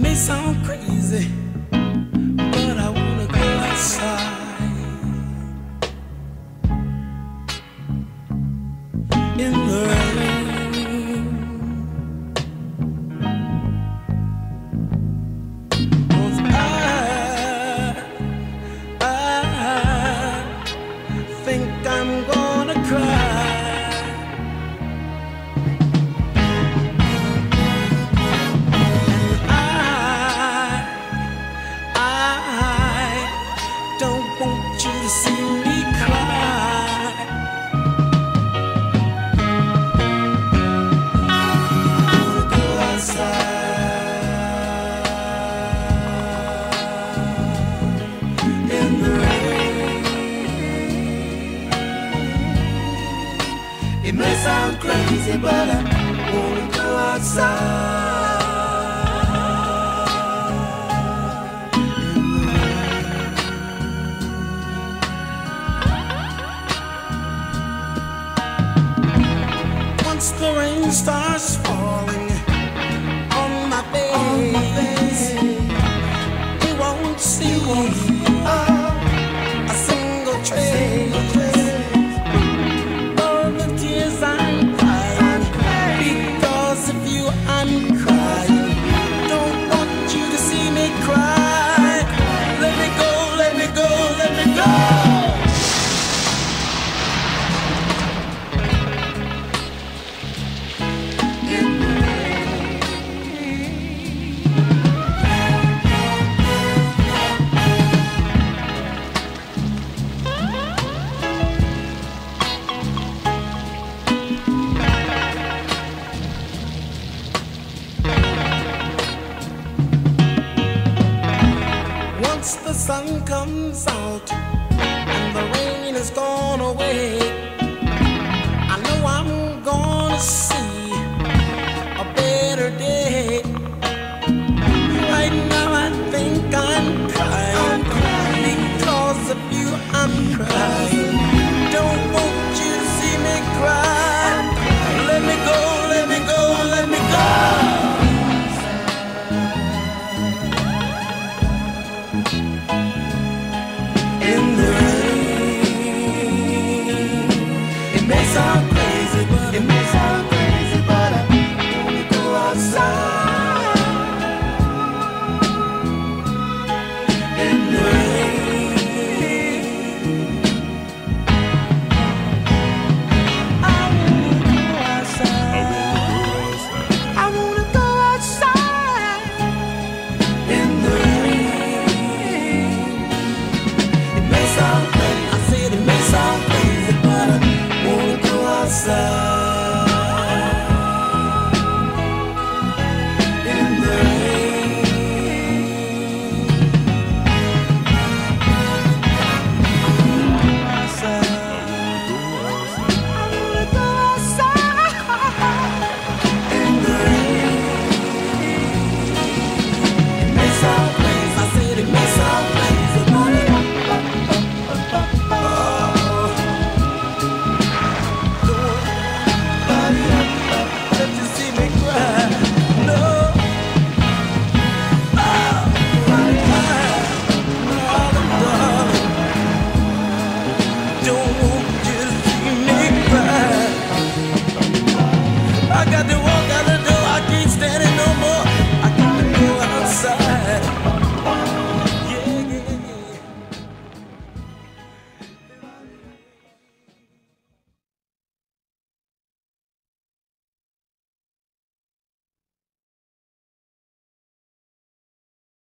may sound crazy. It may sound crazy, but I wanna go outside. Once the rain starts falling sun comes out and the rain has gone away. song.